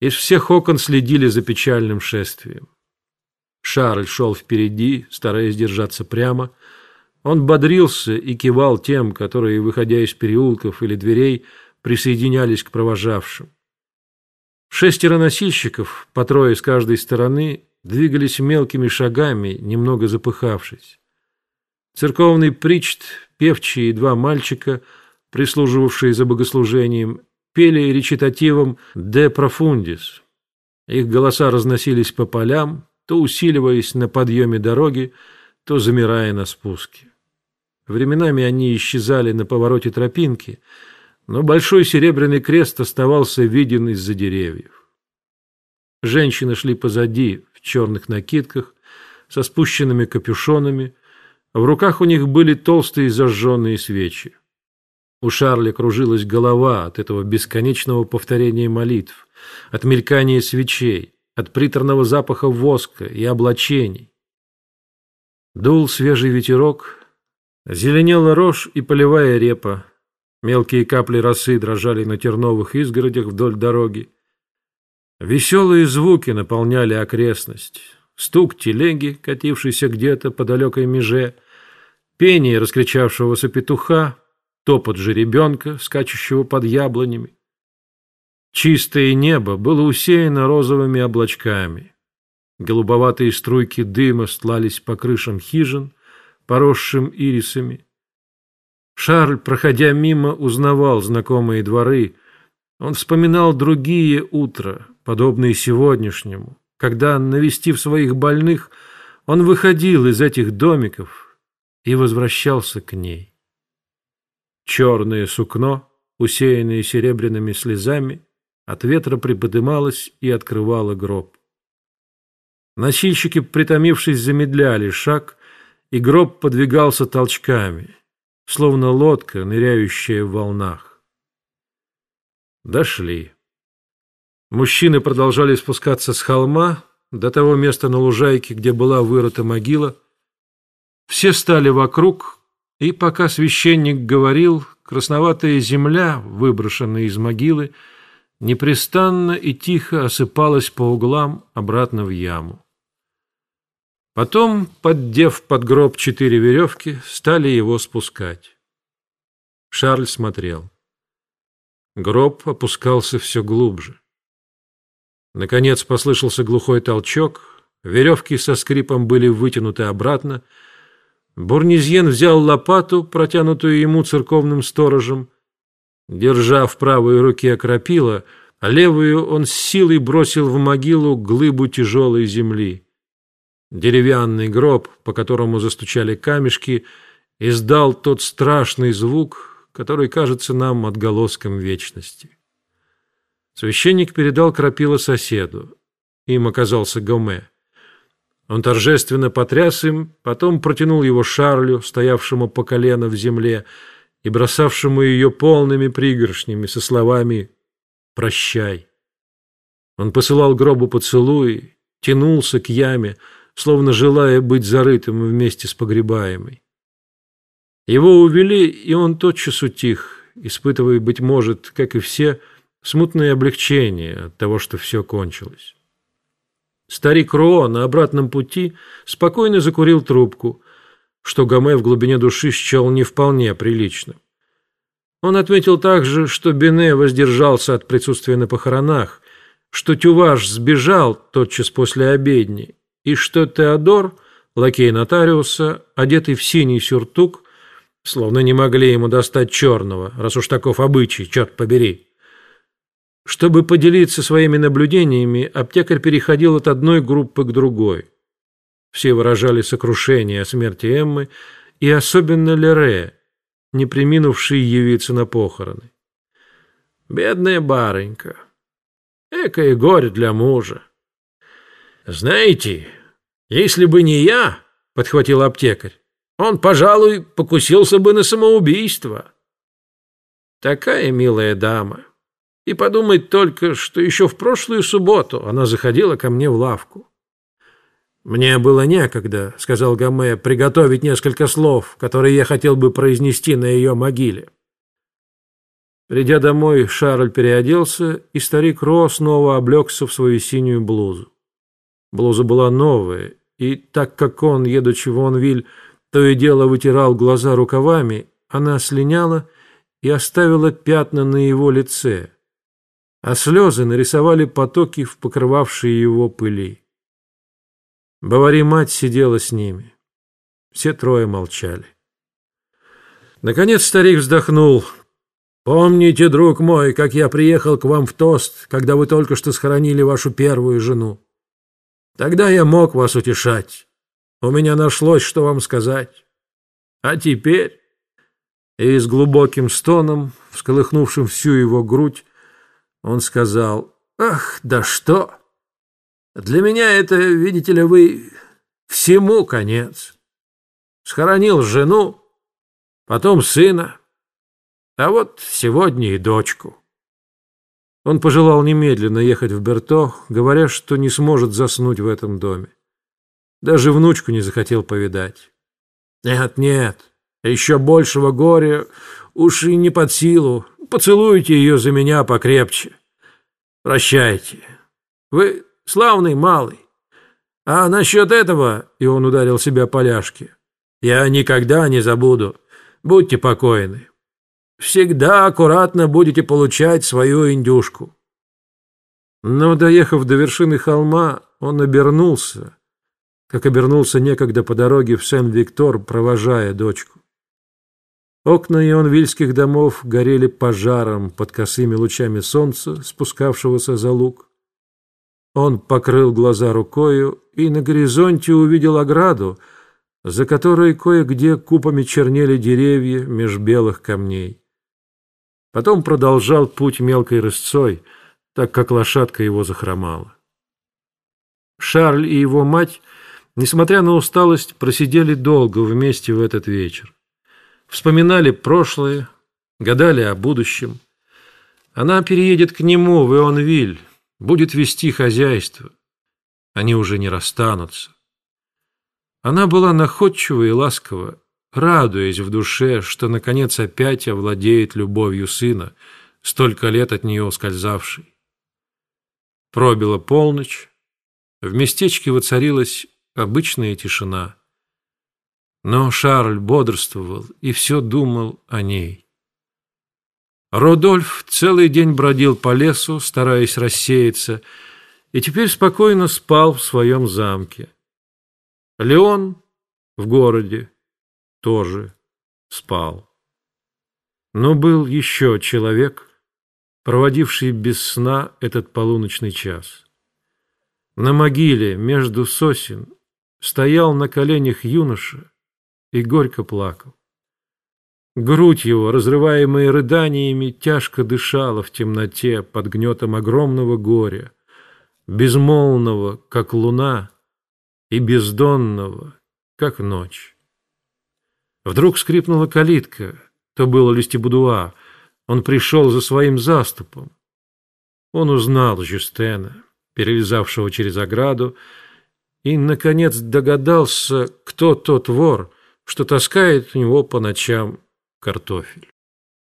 Из всех окон следили за печальным шествием. Шарль шел впереди, стараясь держаться прямо. Он бодрился и кивал тем, которые, выходя из переулков или дверей, присоединялись к провожавшим. Шестеро носильщиков, по трое с каждой стороны, двигались мелкими шагами, немного запыхавшись. Церковный причт, певчий и два мальчика, прислуживавшие за богослужением, пели речитативом «De profundis». Их голоса разносились по полям, то усиливаясь на подъеме дороги, то замирая на спуске. Временами они исчезали на повороте тропинки, но большой серебряный крест оставался виден из-за деревьев. Женщины шли позади, в черных накидках, со спущенными капюшонами, в руках у них были толстые зажженные свечи. У Шарля кружилась голова от этого бесконечного повторения молитв, от мелькания свечей, от приторного запаха воска и облачений. Дул свежий ветерок, зеленела рожь и полевая репа, мелкие капли росы дрожали на терновых изгородях вдоль дороги. Веселые звуки наполняли окрестность, стук телеги, катившейся где-то по далекой меже, пение раскричавшегося петуха, топот жеребенка, скачущего под яблонями. Чистое небо было усеяно розовыми облачками. Голубоватые струйки дыма стлались по крышам хижин, поросшим ирисами. Шарль, проходя мимо, узнавал знакомые дворы. Он вспоминал другие утра, подобные сегодняшнему, когда, навестив своих больных, он выходил из этих домиков и возвращался к ней. Черное сукно, усеянное серебряными слезами, от ветра приподымалось и открывало гроб. Носильщики, притомившись, замедляли шаг, и гроб подвигался толчками, словно лодка, ныряющая в волнах. Дошли. Мужчины продолжали спускаться с холма до того места на лужайке, где была вырыта могила. Все стали вокруг, и пока священник говорил, красноватая земля, выброшенная из могилы, непрестанно и тихо осыпалась по углам обратно в яму. Потом, поддев под гроб четыре веревки, стали его спускать. Шарль смотрел. Гроб опускался все глубже. Наконец послышался глухой толчок, веревки со скрипом были вытянуты обратно, Бурнизьен взял лопату, протянутую ему церковным сторожем. Держа в правой руке крапила, а левую он с силой бросил в могилу глыбу тяжелой земли. Деревянный гроб, по которому застучали камешки, издал тот страшный звук, который кажется нам отголоском вечности. Священник передал крапила соседу. Им оказался Гоме. Он торжественно потряс им, потом протянул его Шарлю, стоявшему по колено в земле и бросавшему ее полными пригоршнями со словами «Прощай». Он посылал гробу поцелуи, тянулся к яме, словно желая быть зарытым вместе с погребаемой. Его увели, и он тотчас утих, испытывая, быть может, как и все, смутное облегчение от того, что все кончилось. Старик Ро на обратном пути спокойно закурил трубку, что Гоме в глубине души счел не вполне приличным. Он отметил также, что Бене воздержался от присутствия на похоронах, что Тюваш сбежал тотчас после обедни, и что Теодор, лакей нотариуса, одетый в синий сюртук, словно не могли ему достать черного, раз уж таков обычай, черт побери, чтобы поделиться своими наблюдениями, аптекарь переходил от одной группы к другой. Все выражали сокрушение о смерти Эммы, и особенно Лере, не приминувший явиться на похороны. Бедная барынька. Экое горе для мужа. Знаете, если бы не я, — подхватил аптекарь, — он, пожалуй, покусился бы на самоубийство. Такая милая дама. И подумать только, что еще в прошлую субботу она заходила ко мне в лавку. «Мне было некогда», — сказал Гаме, — «приготовить несколько слов, которые я хотел бы произнести на ее могиле». Придя домой, Шарль переоделся, и старик Ро снова облегся в свою синюю блузу. Блуза была новая, и так как он, едучи в Онвиль, то и дело вытирал глаза рукавами, она слиняла и оставила пятна на его лице, а слезы нарисовали потоки в покрывавшие его пыли. Бавари-мать сидела с ними. Все трое молчали. Наконец старик вздохнул. «Помните, друг мой, как я приехал к вам в тост, когда вы только что схоронили вашу первую жену? Тогда я мог вас утешать. У меня нашлось, что вам сказать. А теперь...» И с глубоким стоном, всколыхнувшим всю его грудь, он сказал, «Ах, да что! Для меня это, видите ли вы, всему конец. Схоронил жену, потом сына, а вот сегодня и дочку». Он пожелал немедленно ехать в Берто, говоря, что не сможет заснуть в этом доме. Даже внучку не захотел повидать. Нет, нет, еще большего горя уж и не под силу. Поцелуйте ее за меня покрепче. Прощайте. Вы славный малый. А насчет этого, и он ударил себя по ляжке, я никогда не забуду. Будьте покойны. Всегда аккуратно будете получать свою индюшку. Но, доехав до вершины холма, он обернулся, как обернулся некогда по дороге в Сен-Виктор, провожая дочку. Окна ионвильских домов горели пожаром под косыми лучами солнца, спускавшегося за луг. Он покрыл глаза рукою и на горизонте увидел ограду, за которой кое-где купами чернели деревья меж белых камней. Потом продолжал путь мелкой рысцой, так как лошадка его захромала. Шарль и его мать Несмотря на усталость, просидели долго вместе в этот вечер. Вспоминали прошлое, гадали о будущем. Она переедет к нему в Ионвиль, будет вести хозяйство. Они уже не расстанутся. Она была находчива и ласкова, радуясь в душе, что, наконец, опять овладеет любовью сына, столько лет от нее ускользавшей. Пробила полночь, в местечке воцарилась обычная тишина. Но Шарль бодрствовал и все думал о ней. Родольф целый день бродил по лесу, стараясь рассеяться, и теперь спокойно спал в своем замке. Леон в городе тоже спал. Но был еще человек, проводивший без сна этот полуночный час. На могиле между сосен стоял на коленях юноша и горько плакал. Грудь его, разрываемая рыданиями, тяжко дышала в темноте под гнетом огромного горя, безмолвного, как луна, и бездонного, как ночь. Вдруг скрипнула калитка, то было Листебудуа, он пришел за своим заступом. Он узнал Жюстена, перелезавшего через ограду, и, наконец, догадался, кто тот вор, что таскает у него по ночам картофель.